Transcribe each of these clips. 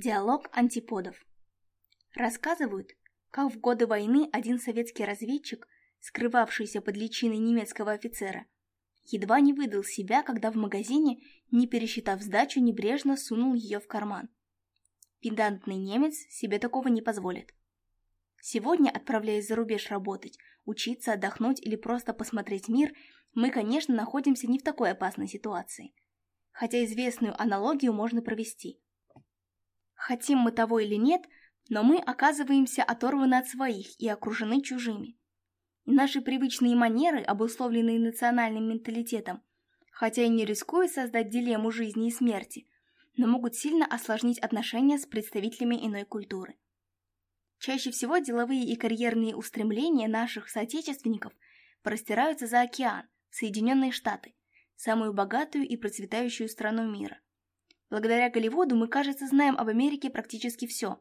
Диалог антиподов. Рассказывают, как в годы войны один советский разведчик, скрывавшийся под личиной немецкого офицера, едва не выдал себя, когда в магазине, не пересчитав сдачу, небрежно сунул ее в карман. Педантный немец себе такого не позволит. Сегодня, отправляясь за рубеж работать, учиться, отдохнуть или просто посмотреть мир, мы, конечно, находимся не в такой опасной ситуации. Хотя известную аналогию можно провести – Хотим мы того или нет, но мы оказываемся оторваны от своих и окружены чужими. Наши привычные манеры, обусловленные национальным менталитетом, хотя и не рискуют создать дилемму жизни и смерти, но могут сильно осложнить отношения с представителями иной культуры. Чаще всего деловые и карьерные устремления наших соотечественников простираются за океан, Соединенные Штаты, самую богатую и процветающую страну мира. Благодаря Голливуду мы, кажется, знаем об Америке практически все.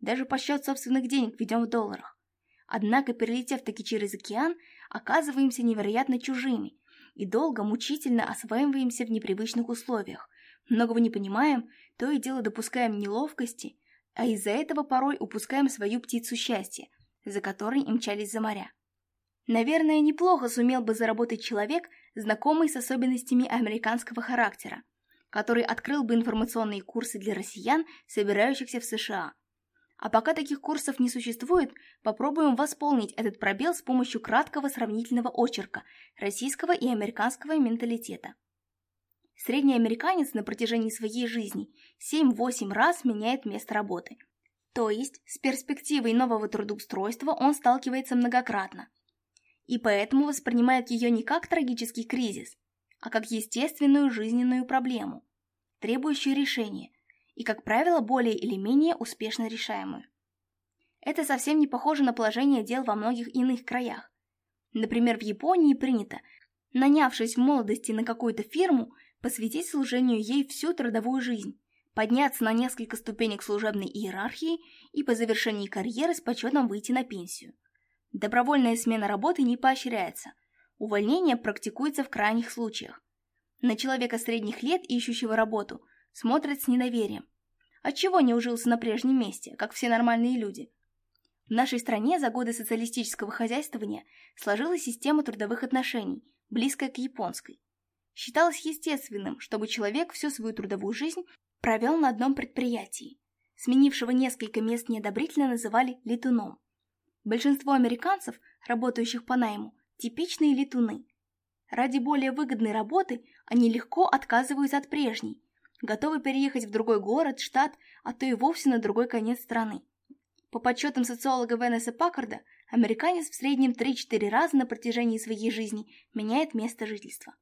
Даже по счет собственных денег ведем в долларах. Однако, перелетев таки через океан, оказываемся невероятно чужими и долго, мучительно осваиваемся в непривычных условиях. Многого не понимаем, то и дело допускаем неловкости, а из-за этого порой упускаем свою птицу счастья, за которой имчались за моря. Наверное, неплохо сумел бы заработать человек, знакомый с особенностями американского характера который открыл бы информационные курсы для россиян, собирающихся в США. А пока таких курсов не существует, попробуем восполнить этот пробел с помощью краткого сравнительного очерка российского и американского менталитета. Средний американец на протяжении своей жизни 7-8 раз меняет место работы. То есть, с перспективой нового трудоустройства он сталкивается многократно. И поэтому воспринимает ее не как трагический кризис, а как естественную жизненную проблему, требующую решения и, как правило, более или менее успешно решаемую. Это совсем не похоже на положение дел во многих иных краях. Например, в Японии принято, нанявшись в молодости на какую-то фирму, посвятить служению ей всю трудовую жизнь, подняться на несколько ступенек служебной иерархии и по завершении карьеры с почетом выйти на пенсию. Добровольная смена работы не поощряется, увольнение практикуется в крайних случаях. На человека средних лет, ищущего работу, смотрят с недоверием. Отчего не ужился на прежнем месте, как все нормальные люди? В нашей стране за годы социалистического хозяйствования сложилась система трудовых отношений, близкая к японской. Считалось естественным, чтобы человек всю свою трудовую жизнь провел на одном предприятии. Сменившего несколько мест неодобрительно называли летуном. Большинство американцев, работающих по найму, типичные летуны. Ради более выгодной работы они легко отказываются от прежней, готовы переехать в другой город, штат, а то и вовсе на другой конец страны. По подсчетам социолога Венеса Паккарда, американец в среднем 3-4 раза на протяжении своей жизни меняет место жительства.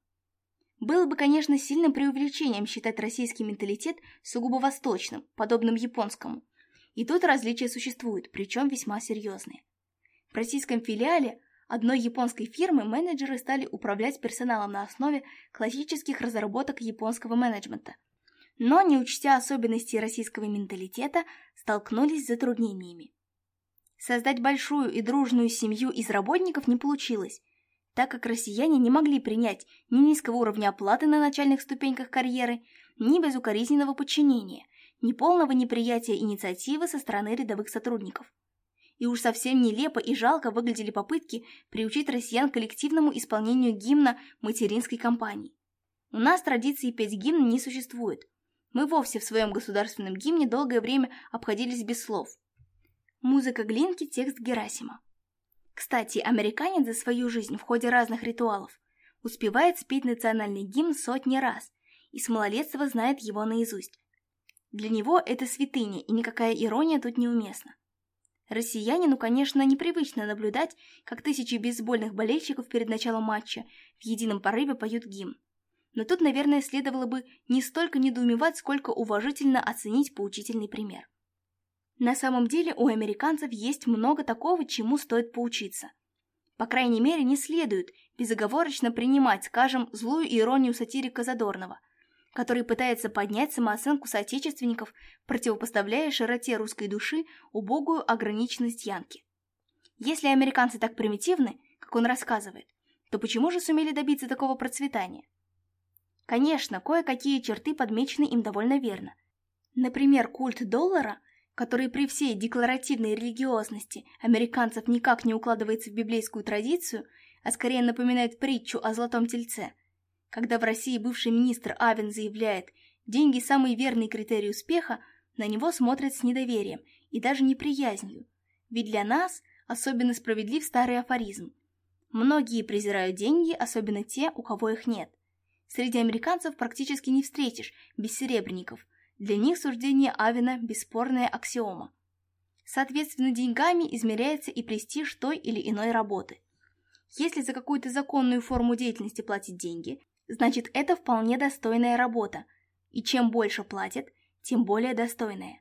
Было бы, конечно, сильным преувеличением считать российский менталитет сугубо восточным, подобным японскому. И тут различия существуют, причем весьма серьезные. В российском филиале одной японской фирмы менеджеры стали управлять персоналом на основе классических разработок японского менеджмента. Но, не учтя особенностей российского менталитета, столкнулись с затруднениями. Создать большую и дружную семью из работников не получилось, так как россияне не могли принять ни низкого уровня оплаты на начальных ступеньках карьеры, ни безукоризненного подчинения, ни полного неприятия инициативы со стороны рядовых сотрудников – и уж совсем нелепо и жалко выглядели попытки приучить россиян к коллективному исполнению гимна материнской компании. У нас традиции петь гимн не существует. Мы вовсе в своем государственном гимне долгое время обходились без слов. Музыка Глинки, текст Герасима. Кстати, американец за свою жизнь в ходе разных ритуалов успевает спеть национальный гимн сотни раз и с малолетства знает его наизусть. Для него это святыня, и никакая ирония тут неуместна. Россиянину, конечно, непривычно наблюдать, как тысячи бейсбольных болельщиков перед началом матча в едином порыве поют гимн. Но тут, наверное, следовало бы не столько недоумевать, сколько уважительно оценить поучительный пример. На самом деле у американцев есть много такого, чему стоит поучиться. По крайней мере, не следует безоговорочно принимать, скажем, злую иронию сатирика Задорнова – который пытается поднять самооценку соотечественников, противопоставляя широте русской души убогую ограниченность Янки. Если американцы так примитивны, как он рассказывает, то почему же сумели добиться такого процветания? Конечно, кое-какие черты подмечены им довольно верно. Например, культ доллара, который при всей декларативной религиозности американцев никак не укладывается в библейскую традицию, а скорее напоминает притчу о золотом тельце – когда в России бывший министр Авен заявляет «деньги – самый верный критерий успеха», на него смотрят с недоверием и даже неприязнью. Ведь для нас особенно справедлив старый афоризм. Многие презирают деньги, особенно те, у кого их нет. Среди американцев практически не встретишь бессеребренников. Для них суждение Авена – бесспорная аксиома. Соответственно, деньгами измеряется и престиж той или иной работы. Если за какую-то законную форму деятельности платить деньги, значит это вполне достойная работа, и чем больше платят, тем более достойная.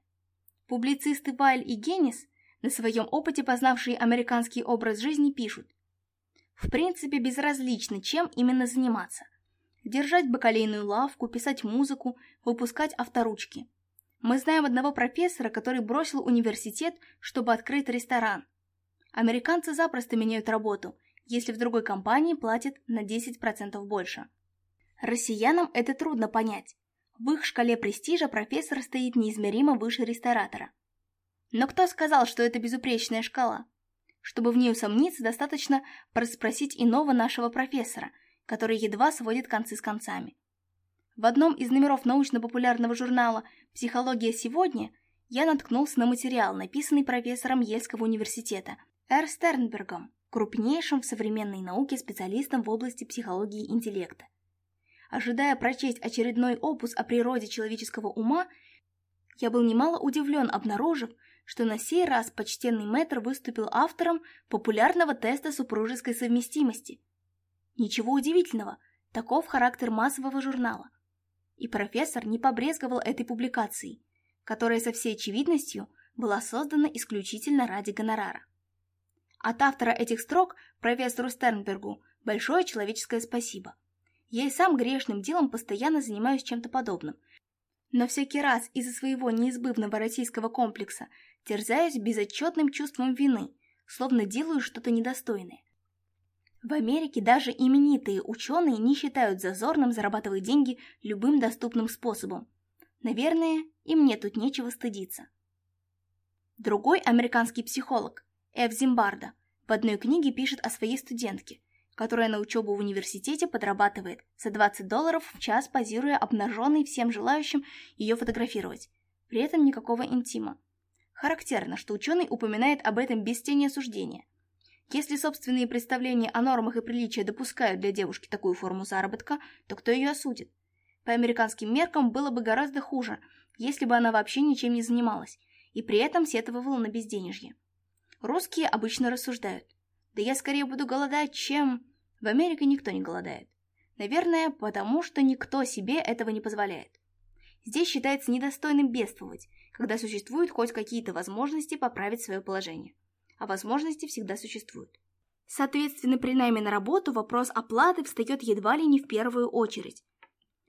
Публицисты Вайль и Геннис, на своем опыте познавшие американский образ жизни, пишут, в принципе безразлично, чем именно заниматься. Держать бакалейную лавку, писать музыку, выпускать авторучки. Мы знаем одного профессора, который бросил университет, чтобы открыть ресторан. Американцы запросто меняют работу, если в другой компании платят на 10% больше. Россиянам это трудно понять. В их шкале престижа профессор стоит неизмеримо выше ресторатора. Но кто сказал, что это безупречная шкала? Чтобы в ней усомниться, достаточно проспросить иного нашего профессора, который едва сводит концы с концами. В одном из номеров научно-популярного журнала «Психология сегодня» я наткнулся на материал, написанный профессором Ельского университета Эр Стернбергом, крупнейшим в современной науке специалистом в области психологии интеллекта. Ожидая прочесть очередной опус о природе человеческого ума, я был немало удивлен, обнаружив, что на сей раз почтенный мэтр выступил автором популярного теста супружеской совместимости. Ничего удивительного, таков характер массового журнала. И профессор не побрезговал этой публикацией, которая со всей очевидностью была создана исключительно ради гонорара. От автора этих строк профессору Стернбергу большое человеческое спасибо – я и сам грешным делом постоянно занимаюсь чем-то подобным. Но всякий раз из-за своего неизбывного российского комплекса терзаюсь безотчетным чувством вины, словно делаю что-то недостойное. В Америке даже именитые ученые не считают зазорным зарабатывать деньги любым доступным способом. Наверное, и мне тут нечего стыдиться. Другой американский психолог, Эв Зимбарда, в одной книге пишет о своей студентке – которая на учебу в университете подрабатывает за 20 долларов в час, позируя обнаженной всем желающим ее фотографировать. При этом никакого интима. Характерно, что ученый упоминает об этом без тени осуждения. Если собственные представления о нормах и приличии допускают для девушки такую форму заработка, то кто ее осудит? По американским меркам было бы гораздо хуже, если бы она вообще ничем не занималась, и при этом сетовала на безденежье. Русские обычно рассуждают. Да я скорее буду голодать, чем... В Америке никто не голодает. Наверное, потому что никто себе этого не позволяет. Здесь считается недостойным бедствовать, когда существуют хоть какие-то возможности поправить свое положение. А возможности всегда существуют. Соответственно, при найме на работу вопрос оплаты встает едва ли не в первую очередь.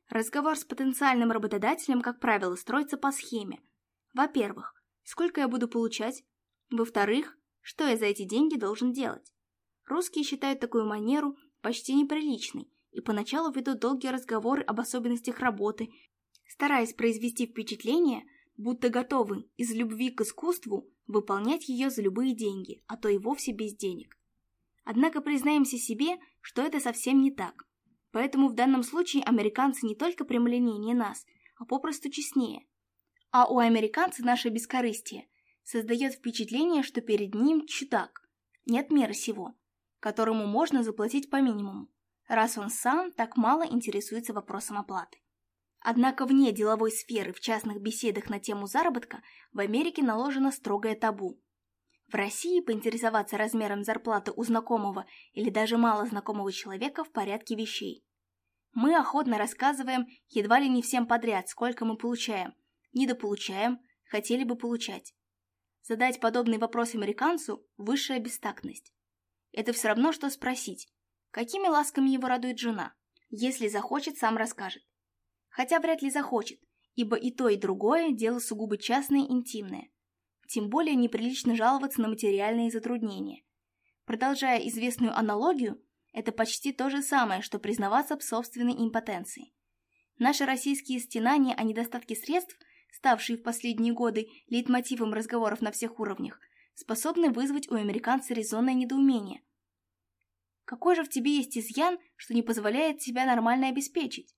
Разговор с потенциальным работодателем, как правило, строится по схеме. Во-первых, сколько я буду получать? Во-вторых, что я за эти деньги должен делать? Русские считают такую манеру почти неприличной и поначалу ведут долгие разговоры об особенностях работы, стараясь произвести впечатление, будто готовы из любви к искусству выполнять ее за любые деньги, а то и вовсе без денег. Однако признаемся себе, что это совсем не так. Поэтому в данном случае американцы не только прямолинейнее нас, а попросту честнее. А у американцев наше бескорыстие создает впечатление, что перед ним чудак. Нет меры сего которому можно заплатить по минимуму, раз он сам так мало интересуется вопросом оплаты. Однако вне деловой сферы в частных беседах на тему заработка в Америке наложено строгое табу. В России поинтересоваться размером зарплаты у знакомого или даже мало знакомого человека в порядке вещей. Мы охотно рассказываем едва ли не всем подряд, сколько мы получаем, недополучаем, хотели бы получать. Задать подобный вопрос американцу – высшая бестактность. Это все равно, что спросить, какими ласками его радует жена. Если захочет, сам расскажет. Хотя вряд ли захочет, ибо и то, и другое – дело сугубо частное и интимное. Тем более неприлично жаловаться на материальные затруднения. Продолжая известную аналогию, это почти то же самое, что признаваться в собственной импотенции. Наши российские стенания о недостатке средств, ставшие в последние годы лейтмотивом разговоров на всех уровнях, способны вызвать у американца резонное недоумение. Какой же в тебе есть изъян, что не позволяет себя нормально обеспечить?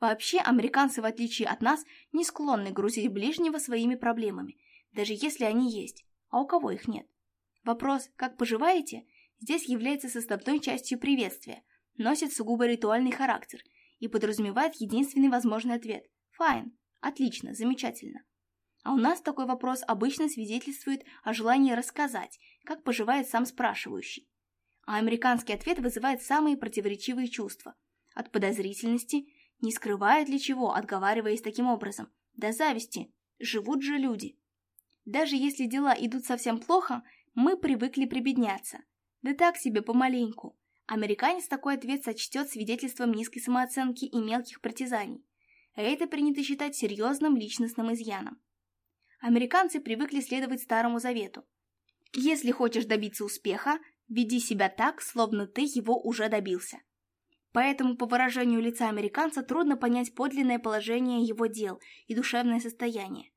Вообще, американцы, в отличие от нас, не склонны грузить ближнего своими проблемами, даже если они есть, а у кого их нет. Вопрос «как поживаете?» здесь является составной частью приветствия, носит сугубо ритуальный характер и подразумевает единственный возможный ответ – «fine», «отлично», «замечательно». А у нас такой вопрос обычно свидетельствует о желании рассказать, как поживает сам спрашивающий. А американский ответ вызывает самые противоречивые чувства. От подозрительности, не скрывает ли чего, отговариваясь таким образом, до зависти, живут же люди. Даже если дела идут совсем плохо, мы привыкли прибедняться. Да так себе помаленьку. Американец такой ответ сочтет свидетельством низкой самооценки и мелких притязаний. А это принято считать серьезным личностным изъяном. Американцы привыкли следовать Старому Завету. Если хочешь добиться успеха, веди себя так, словно ты его уже добился. Поэтому по выражению лица американца трудно понять подлинное положение его дел и душевное состояние.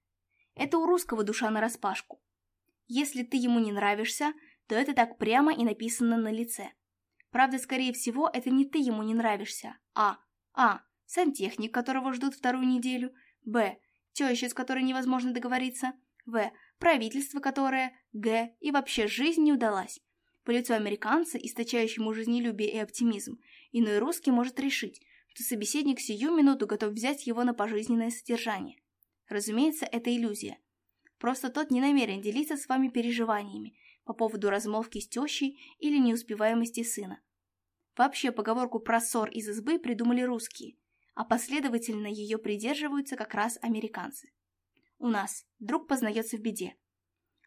Это у русского душа нараспашку. Если ты ему не нравишься, то это так прямо и написано на лице. Правда, скорее всего, это не ты ему не нравишься, а А. Сантехник, которого ждут вторую неделю, Б теща, с которой невозможно договориться, в. правительство, которое, г. и вообще жизнь не удалась. По лицу американца, источающему жизнелюбие и оптимизм, иной русский может решить, что собеседник сию минуту готов взять его на пожизненное содержание. Разумеется, это иллюзия. Просто тот не намерен делиться с вами переживаниями по поводу размолвки с тещей или неуспеваемости сына. Вообще, поговорку про ссор из избы придумали русские – а последовательно ее придерживаются как раз американцы. У нас друг познается в беде.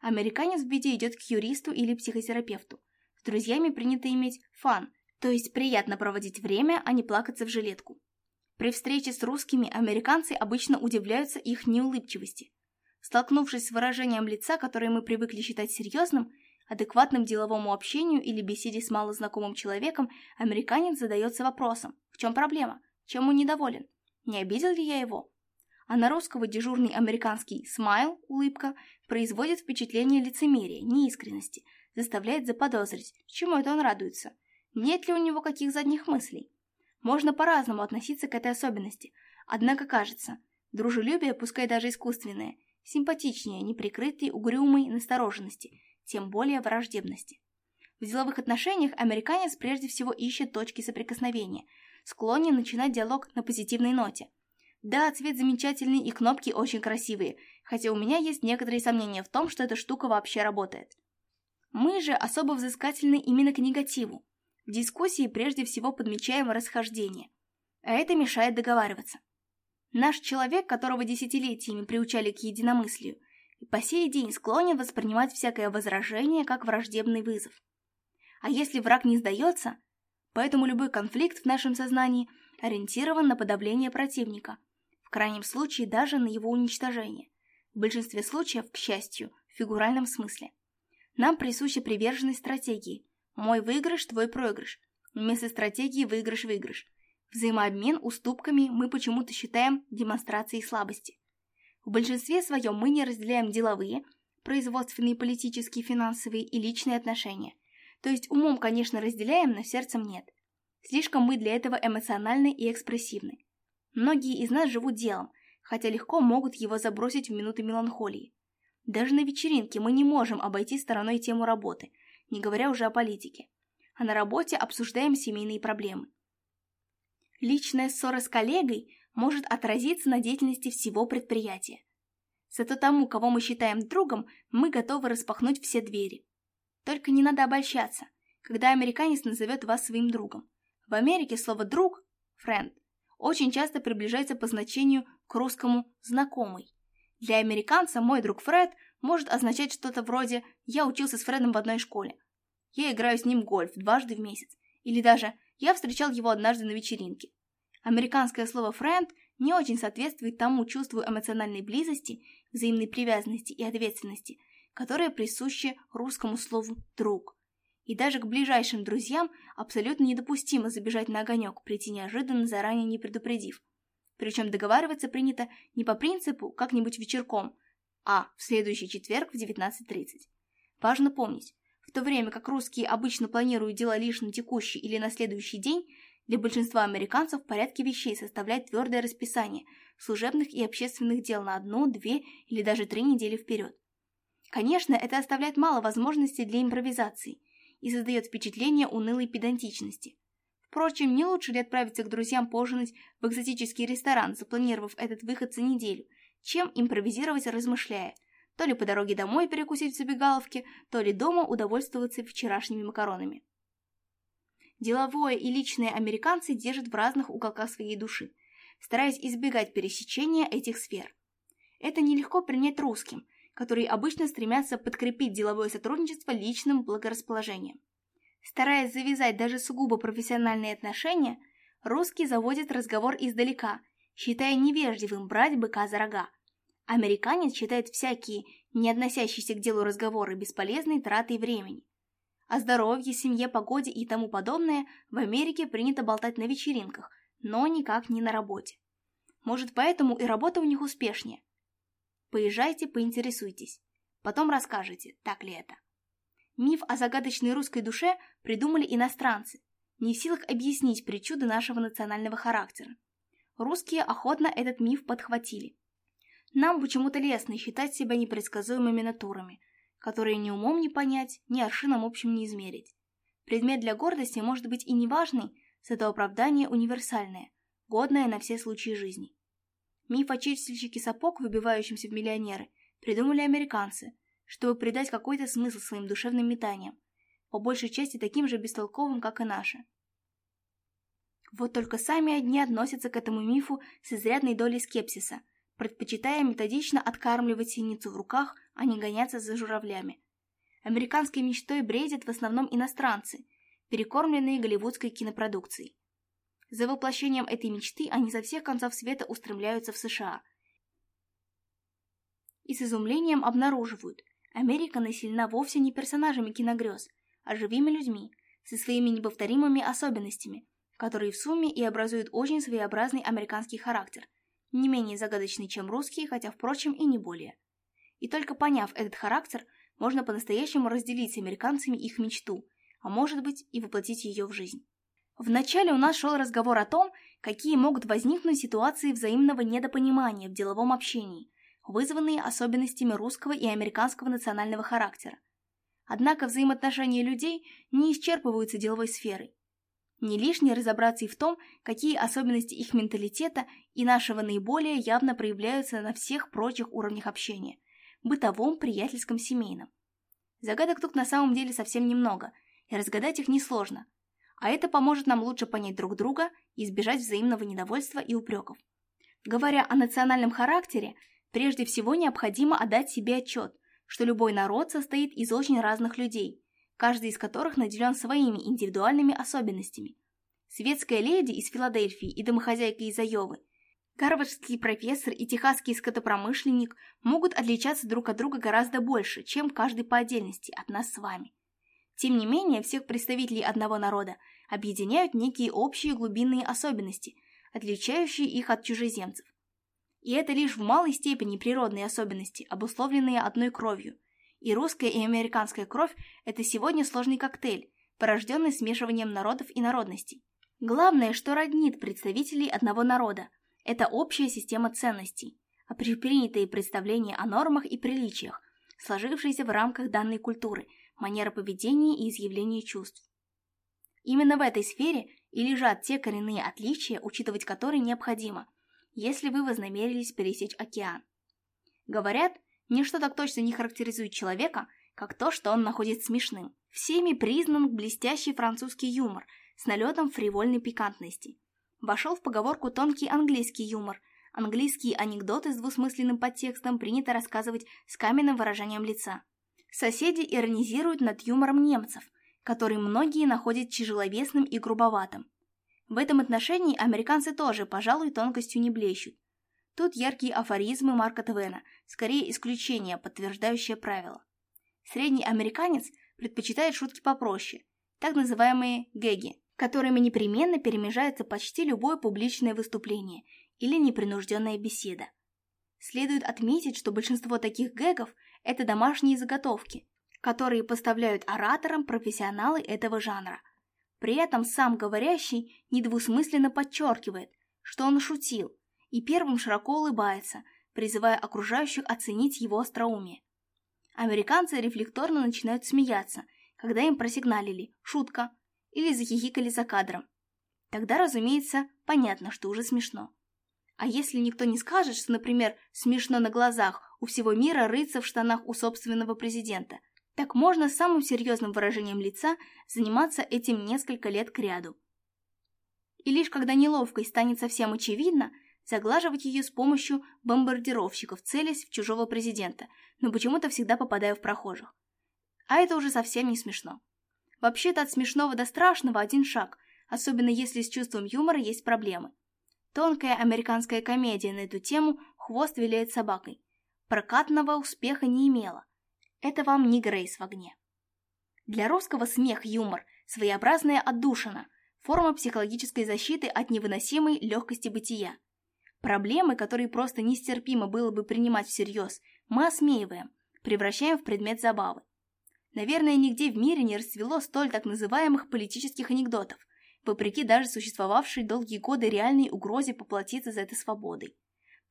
Американец в беде идет к юристу или психотерапевту. С друзьями принято иметь фан, то есть приятно проводить время, а не плакаться в жилетку. При встрече с русскими американцы обычно удивляются их неулыбчивости. Столкнувшись с выражением лица, которое мы привыкли считать серьезным, адекватным деловому общению или беседе с малознакомым человеком, американец задается вопросом «В чем проблема?». Чем он недоволен? Не обидел ли я его? А на русского дежурный американский смайл, улыбка, производит впечатление лицемерия, неискренности, заставляет заподозрить, чему это он радуется. Нет ли у него каких задних мыслей? Можно по-разному относиться к этой особенности, однако кажется, дружелюбие, пускай даже искусственное, симпатичнее неприкрытой угрюмой настороженности, тем более враждебности. В деловых отношениях американец прежде всего ищет точки соприкосновения – склонен начинать диалог на позитивной ноте. Да, цвет замечательный и кнопки очень красивые, хотя у меня есть некоторые сомнения в том, что эта штука вообще работает. Мы же особо взыскательны именно к негативу. В дискуссии прежде всего подмечаем расхождение. А это мешает договариваться. Наш человек, которого десятилетиями приучали к единомыслию, и по сей день склонен воспринимать всякое возражение как враждебный вызов. А если враг не сдается, Поэтому любой конфликт в нашем сознании ориентирован на подавление противника, в крайнем случае даже на его уничтожение. В большинстве случаев, к счастью, в фигуральном смысле. Нам присуща приверженность стратегии. Мой выигрыш, твой проигрыш. Вместо стратегии выигрыш-выигрыш. Взаимообмен уступками мы почему-то считаем демонстрацией слабости. В большинстве своем мы не разделяем деловые, производственные, политические, финансовые и личные отношения. То есть умом, конечно, разделяем, но сердцем нет. Слишком мы для этого эмоциональны и экспрессивны. Многие из нас живут делом, хотя легко могут его забросить в минуты меланхолии. Даже на вечеринке мы не можем обойти стороной тему работы, не говоря уже о политике. А на работе обсуждаем семейные проблемы. Личная ссора с коллегой может отразиться на деятельности всего предприятия. Зато тому, кого мы считаем другом, мы готовы распахнуть все двери. Только не надо обольщаться, когда американец назовет вас своим другом. В Америке слово «друг» — «friend» очень часто приближается по значению к русскому «знакомый». Для американца мой друг Фред может означать что-то вроде «я учился с Фредом в одной школе», «я играю с ним гольф дважды в месяц» или даже «я встречал его однажды на вечеринке». Американское слово «friend» не очень соответствует тому чувству эмоциональной близости, взаимной привязанности и ответственности – которое присуще русскому слову «друг». И даже к ближайшим друзьям абсолютно недопустимо забежать на огонек, прийти неожиданно, заранее не предупредив. Причем договариваться принято не по принципу «как-нибудь вечерком», а в следующий четверг в 19.30. Важно помнить, в то время как русские обычно планируют дела лишь на текущий или на следующий день, для большинства американцев в порядке вещей составляет твердое расписание служебных и общественных дел на одну, две или даже три недели вперед. Конечно, это оставляет мало возможностей для импровизации и создает впечатление унылой педантичности. Впрочем, не лучше ли отправиться к друзьям пожинать в экзотический ресторан, запланировав этот выход за неделю, чем импровизировать, размышляя, то ли по дороге домой перекусить в забегаловке, то ли дома удовольствоваться вчерашними макаронами. Деловое и личное американцы держат в разных уголках своей души, стараясь избегать пересечения этих сфер. Это нелегко принять русским, которые обычно стремятся подкрепить деловое сотрудничество личным благорасположением. Стараясь завязать даже сугубо профессиональные отношения, русский заводит разговор издалека, считая невежливым брать быка за рога. Американец считает всякие, не относящиеся к делу разговоры, бесполезной тратой времени. О здоровье, семье, погоде и тому подобное в Америке принято болтать на вечеринках, но никак не на работе. Может, поэтому и работа у них успешнее. Поезжайте, поинтересуйтесь. Потом расскажете, так ли это. Миф о загадочной русской душе придумали иностранцы, не в силах объяснить причуды нашего национального характера. Русские охотно этот миф подхватили. Нам почему-то лестно считать себя непредсказуемыми натурами, которые ни умом не понять, ни аршином общим не измерить. Предмет для гордости может быть и неважный, зато оправдание универсальное, годное на все случаи жизни. Миф о чистильщике сапог, выбивающемся в миллионеры, придумали американцы, чтобы придать какой-то смысл своим душевным метаниям, по большей части таким же бестолковым, как и наши. Вот только сами одни относятся к этому мифу с изрядной долей скепсиса, предпочитая методично откармливать синицу в руках, а не гоняться за журавлями. Американской мечтой бредят в основном иностранцы, перекормленные голливудской кинопродукцией. За воплощением этой мечты они со всех концов света устремляются в США. И с изумлением обнаруживают, Америка населена вовсе не персонажами киногрез, а живыми людьми, со своими неповторимыми особенностями, которые в сумме и образуют очень своеобразный американский характер, не менее загадочный, чем русский, хотя, впрочем, и не более. И только поняв этот характер, можно по-настоящему разделить с американцами их мечту, а может быть и воплотить ее в жизнь. Вначале у нас шел разговор о том, какие могут возникнуть ситуации взаимного недопонимания в деловом общении, вызванные особенностями русского и американского национального характера. Однако взаимоотношения людей не исчерпываются деловой сферой. Не лишне разобраться и в том, какие особенности их менталитета и нашего наиболее явно проявляются на всех прочих уровнях общения – бытовом, приятельском, семейном. Загадок тут на самом деле совсем немного, и разгадать их несложно – а это поможет нам лучше понять друг друга и избежать взаимного недовольства и упреков. Говоря о национальном характере, прежде всего необходимо отдать себе отчет, что любой народ состоит из очень разных людей, каждый из которых наделен своими индивидуальными особенностями. Светская леди из Филадельфии и домохозяйка из Айовы, гарвардский профессор и техасский скотопромышленник могут отличаться друг от друга гораздо больше, чем каждый по отдельности от нас с вами. Тем не менее, всех представителей одного народа объединяют некие общие глубинные особенности, отличающие их от чужеземцев. И это лишь в малой степени природные особенности, обусловленные одной кровью. И русская и американская кровь – это сегодня сложный коктейль, порожденный смешиванием народов и народностей. Главное, что роднит представителей одного народа – это общая система ценностей, а припринятые представления о нормах и приличиях, сложившиеся в рамках данной культуры, манера поведения и изъявления чувств. Именно в этой сфере и лежат те коренные отличия, учитывать которые необходимо, если вы вознамерились пересечь океан. Говорят, ничто так точно не характеризует человека, как то, что он находит смешным. Всеми признан блестящий французский юмор с налетом фривольной пикантности. Вошел в поговорку тонкий английский юмор. Английские анекдоты с двусмысленным подтекстом принято рассказывать с каменным выражением лица. Соседи иронизируют над юмором немцев – который многие находят тяжеловесным и грубоватым. В этом отношении американцы тоже, пожалуй, тонкостью не блещут. Тут яркие афоризмы Марка Твена, скорее исключение, подтверждающее правило. Средний американец предпочитает шутки попроще, так называемые гэги, которыми непременно перемежается почти любое публичное выступление или непринужденная беседа. Следует отметить, что большинство таких гэгов – это домашние заготовки, которые поставляют ораторам профессионалы этого жанра. При этом сам говорящий недвусмысленно подчеркивает, что он шутил, и первым широко улыбается, призывая окружающих оценить его остроумие. Американцы рефлекторно начинают смеяться, когда им просигналили «шутка» или захихикали за кадром. Тогда, разумеется, понятно, что уже смешно. А если никто не скажет, что, например, смешно на глазах у всего мира рыться в штанах у собственного президента – так можно с самым серьезным выражением лица заниматься этим несколько лет кряду. И лишь когда неловкость станет совсем очевидна, заглаживать ее с помощью бомбардировщиков, целясь в чужого президента, но почему-то всегда попадаю в прохожих. А это уже совсем не смешно. Вообще-то от смешного до страшного один шаг, особенно если с чувством юмора есть проблемы. Тонкая американская комедия на эту тему «Хвост виляет собакой» прокатного успеха не имела, это вам не Грейс в огне. Для русского смех, юмор, своеобразная отдушина, форма психологической защиты от невыносимой легкости бытия. Проблемы, которые просто нестерпимо было бы принимать всерьез, мы осмеиваем, превращаем в предмет забавы. Наверное, нигде в мире не расцвело столь так называемых политических анекдотов, вопреки даже существовавшей долгие годы реальной угрозе поплатиться за это свободой.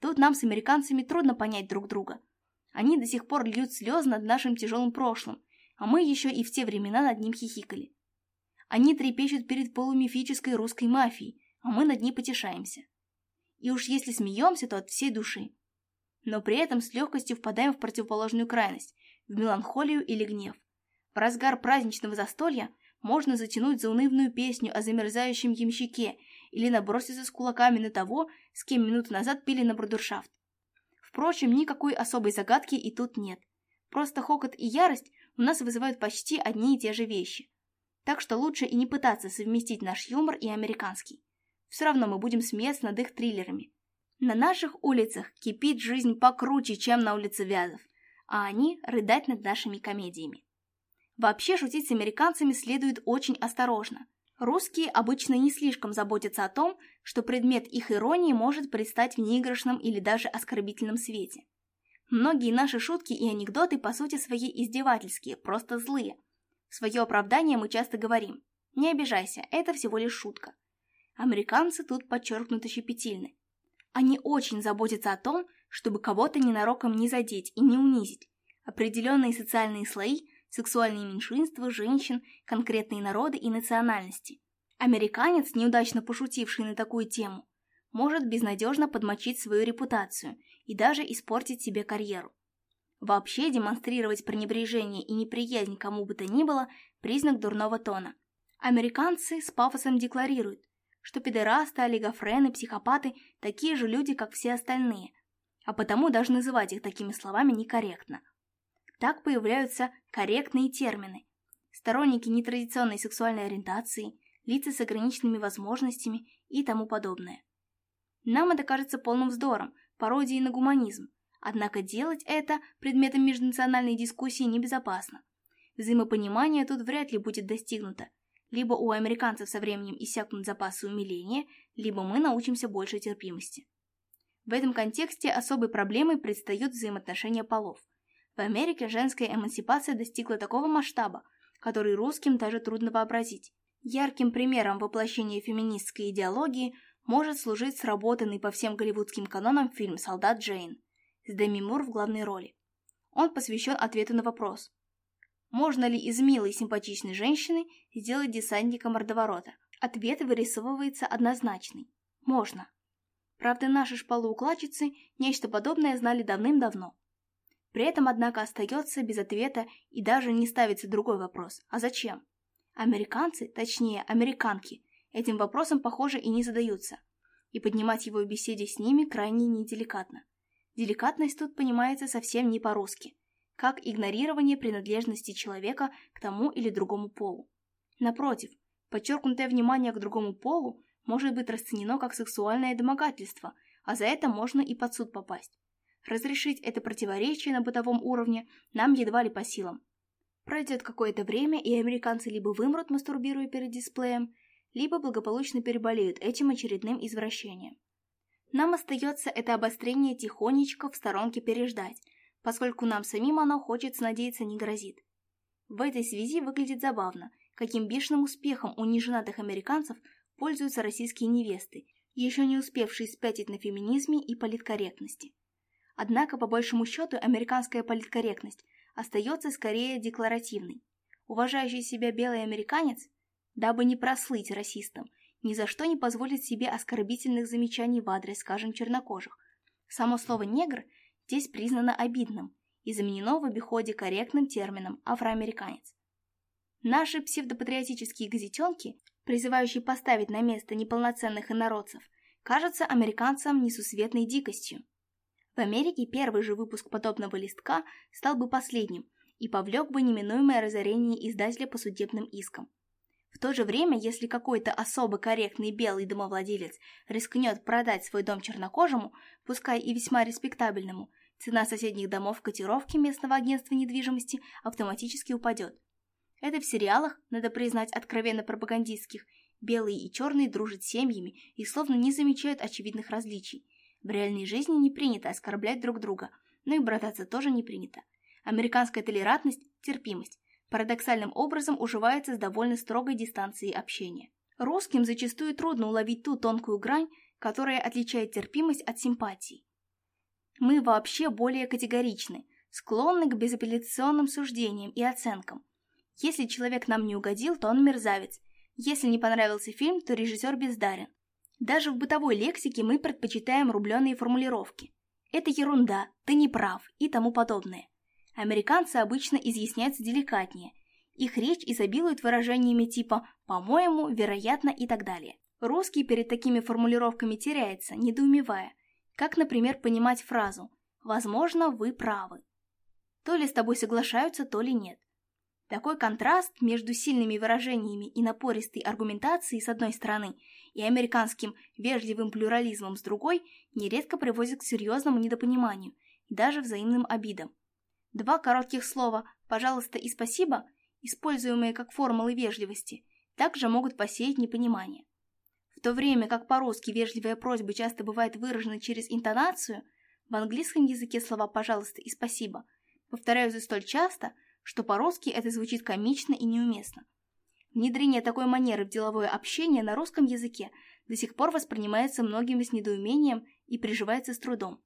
Тут нам с американцами трудно понять друг друга – они до сих пор льют слезы над нашим тяжелым прошлым, а мы еще и в те времена над ним хихикали. Они трепещут перед полумифической русской мафией, а мы над ней потешаемся. И уж если смеемся, то от всей души. Но при этом с легкостью впадаем в противоположную крайность, в меланхолию или гнев. В разгар праздничного застолья можно затянуть заунывную песню о замерзающем ямщике или наброситься с кулаками на того, с кем минуту назад пили на брудершафт. Впрочем, никакой особой загадки и тут нет. Просто хохот и ярость у нас вызывают почти одни и те же вещи. Так что лучше и не пытаться совместить наш юмор и американский. Все равно мы будем смеяться над их триллерами. На наших улицах кипит жизнь покруче, чем на улице Вязов, а они рыдать над нашими комедиями. Вообще шутить с американцами следует очень осторожно – Русские обычно не слишком заботятся о том, что предмет их иронии может предстать в неигрышном или даже оскорбительном свете. Многие наши шутки и анекдоты по сути своей издевательские, просто злые. В свое оправдание мы часто говорим «Не обижайся, это всего лишь шутка». Американцы тут подчеркнуто щепетильны. Они очень заботятся о том, чтобы кого-то ненароком не задеть и не унизить. Определенные социальные слои сексуальные меньшинства, женщин, конкретные народы и национальности. Американец, неудачно пошутивший на такую тему, может безнадежно подмочить свою репутацию и даже испортить себе карьеру. Вообще демонстрировать пренебрежение и неприязнь кому бы то ни было – признак дурного тона. Американцы с пафосом декларируют, что педерасты, олигофрены, психопаты – такие же люди, как все остальные, а потому даже называть их такими словами некорректно – так появляются корректные термины. Сторонники нетрадиционной сексуальной ориентации, лица с ограниченными возможностями и тому подобное. Нам это кажется полным вздором, пародией на гуманизм. Однако делать это предметом межнациональной дискуссии небезопасно. Взаимопонимание тут вряд ли будет достигнуто. Либо у американцев со временем иссякнут запасы умиления, либо мы научимся больше терпимости. В этом контексте особой проблемой предстают взаимоотношения полов. В Америке женская эмансипация достигла такого масштаба, который русским даже трудно вообразить. Ярким примером воплощения феминистской идеологии может служить сработанный по всем голливудским канонам фильм «Солдат Джейн» с Деми Мур в главной роли. Он посвящен ответу на вопрос, можно ли из милой симпатичной женщины сделать десантника мордоворота? Ответ вырисовывается однозначный – можно. Правда, наши шпалоукладчицы нечто подобное знали давным-давно. При этом, однако, остается без ответа и даже не ставится другой вопрос – а зачем? Американцы, точнее, американки, этим вопросом, похоже, и не задаются. И поднимать его в беседе с ними крайне неделикатно. Деликатность тут понимается совсем не по-русски, как игнорирование принадлежности человека к тому или другому полу. Напротив, подчеркнутое внимание к другому полу может быть расценено как сексуальное домогательство, а за это можно и под суд попасть. Разрешить это противоречие на бытовом уровне нам едва ли по силам. Пройдет какое-то время, и американцы либо вымрут, мастурбируя перед дисплеем, либо благополучно переболеют этим очередным извращением. Нам остается это обострение тихонечко в сторонке переждать, поскольку нам самим оно, хочется надеяться, не грозит. В этой связи выглядит забавно, каким бешеным успехом у неженатых американцев пользуются российские невесты, еще не успевшие спятить на феминизме и политкорректности. Однако, по большему счету, американская политкорректность остается скорее декларативной. Уважающий себя белый американец, дабы не прослыть расистом, ни за что не позволит себе оскорбительных замечаний в адрес, скажем, чернокожих. Само слово «негр» здесь признано обидным и заменено в обиходе корректным термином «афроамериканец». Наши псевдопатриотические газетенки, призывающие поставить на место неполноценных инородцев, кажутся американцам несусветной дикостью. В Америке первый же выпуск подобного листка стал бы последним и повлек бы неминуемое разорение издателя по судебным искам. В то же время, если какой-то особо корректный белый домовладелец рискнет продать свой дом чернокожему, пускай и весьма респектабельному, цена соседних домов в котировке местного агентства недвижимости автоматически упадет. Это в сериалах, надо признать откровенно пропагандистских, белые и черные дружат семьями и словно не замечают очевидных различий. В реальной жизни не принято оскорблять друг друга, но и брататься тоже не принято. Американская толерантность, терпимость, парадоксальным образом уживается с довольно строгой дистанцией общения. Русским зачастую трудно уловить ту тонкую грань, которая отличает терпимость от симпатии. Мы вообще более категоричны, склонны к безапелляционным суждениям и оценкам. Если человек нам не угодил, то он мерзавец. Если не понравился фильм, то режиссер бездарен. Даже в бытовой лексике мы предпочитаем рубленые формулировки. Это ерунда, ты не прав и тому подобное. Американцы обычно изъясняются деликатнее. Их речь изобилует выражениями типа «по-моему», «вероятно» и так далее. Русский перед такими формулировками теряется, недоумевая. Как, например, понимать фразу «возможно, вы правы». То ли с тобой соглашаются, то ли нет. Такой контраст между сильными выражениями и напористой аргументацией с одной стороны и американским вежливым плюрализмом с другой нередко приводит к серьезному недопониманию и даже взаимным обидам. Два коротких слова «пожалуйста» и «спасибо», используемые как формулы вежливости, также могут посеять непонимание. В то время как по-русски вежливая просьба часто бывает выражена через интонацию, в английском языке слова «пожалуйста» и «спасибо» повторяются столь часто – что по-русски это звучит комично и неуместно. Внедрение такой манеры в деловое общение на русском языке до сих пор воспринимается многими с недоумением и приживается с трудом.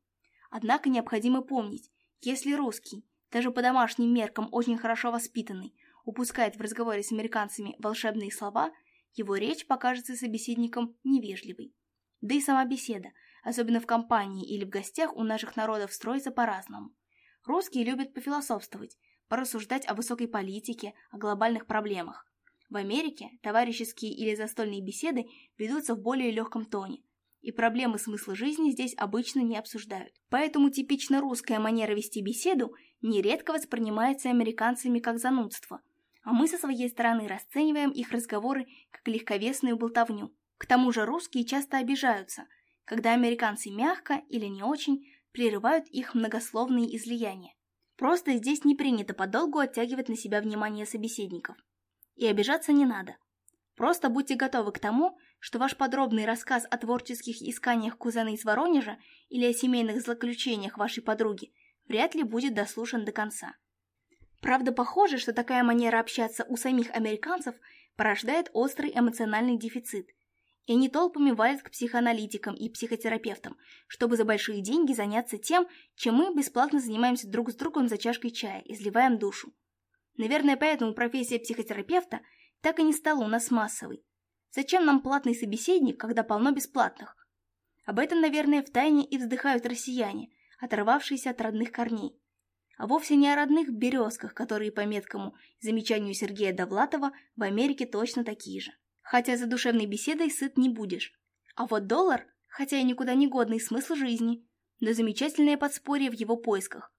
Однако необходимо помнить, если русский, даже по домашним меркам очень хорошо воспитанный, упускает в разговоре с американцами волшебные слова, его речь покажется собеседником невежливой. Да и сама беседа, особенно в компании или в гостях, у наших народов строится по-разному. Русские любят пофилософствовать, порассуждать о высокой политике, о глобальных проблемах. В Америке товарищеские или застольные беседы ведутся в более легком тоне, и проблемы смысла жизни здесь обычно не обсуждают. Поэтому типично русская манера вести беседу нередко воспринимается американцами как занудство, а мы со своей стороны расцениваем их разговоры как легковесную болтовню. К тому же русские часто обижаются, когда американцы мягко или не очень прерывают их многословные излияния. Просто здесь не принято подолгу оттягивать на себя внимание собеседников. И обижаться не надо. Просто будьте готовы к тому, что ваш подробный рассказ о творческих исканиях кузена из Воронежа или о семейных злоключениях вашей подруги вряд ли будет дослушан до конца. Правда, похоже, что такая манера общаться у самих американцев порождает острый эмоциональный дефицит, и они толпами валят к психоаналитикам и психотерапевтам, чтобы за большие деньги заняться тем, чем мы бесплатно занимаемся друг с другом за чашкой чая, изливаем душу. Наверное, поэтому профессия психотерапевта так и не стала у нас массовой. Зачем нам платный собеседник, когда полно бесплатных? Об этом, наверное, втайне и вздыхают россияне, оторвавшиеся от родных корней. А вовсе не о родных березках, которые, по меткому замечанию Сергея Довлатова, в Америке точно такие же хотя за душевной беседой сыт не будешь. А вот доллар, хотя и никуда не годный смысл жизни, но замечательное подспорье в его поисках.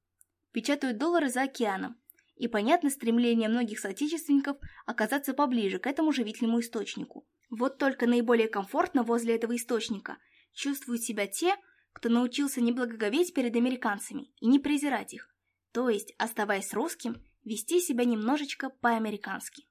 Печатают доллары за океаном, и понятно стремление многих соотечественников оказаться поближе к этому живительному источнику. Вот только наиболее комфортно возле этого источника чувствуют себя те, кто научился не благоговеть перед американцами и не презирать их, то есть, оставаясь русским, вести себя немножечко по-американски.